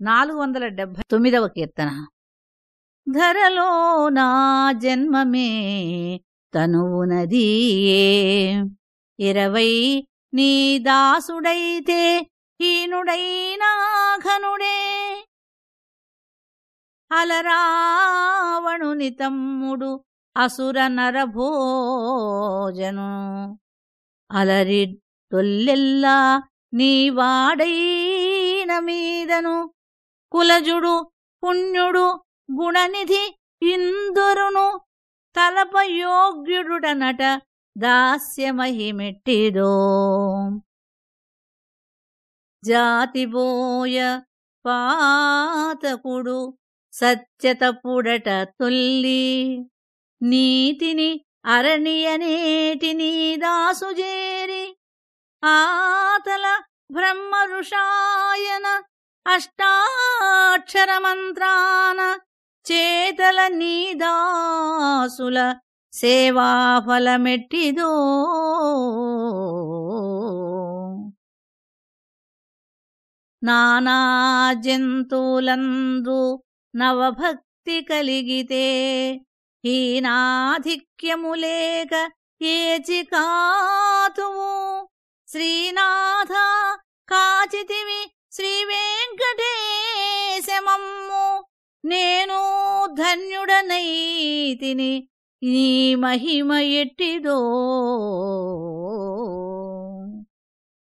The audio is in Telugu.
నాలుగు వందల డెబ్భై తొమ్మిదవ కీర్తన. ధరలో నా జన్మమే తనువునదీయే ఇరవై నీ దాసుడైతే హీనుడైనా ఘనుడే. అలరావణుని తమ్ముడు అసుర నరభోజను. అలరి తొల్లెల్లా నీవాడైన మీదను కులజుడు పుణ్యుడు గుణనిధి ఇందురును తలపయోగ్యుడుటనట దాస్యమహిమెట్టిదో. జాతిబోయ పాతకుడు సత్యతపుడట తొల్లి నీతిని అరణియనేటిని దాసుజేరి ఆతల బ్రహ్మరుషాయన ఋషాయన అష్టాక్షర మంత్రాన చేతల నీదాసుల సేవాఫలమెట్టిదో. నానా జంతువులందు నవభక్తి కలిగితే హీనాధిక్యములేక ఏచికాతువు శ్రీనాథ కాచితివి శ్రీ వెంకటేశమమ్ము నేను ధన్యుడనైతిని నీ మహిమ ఎట్టిదో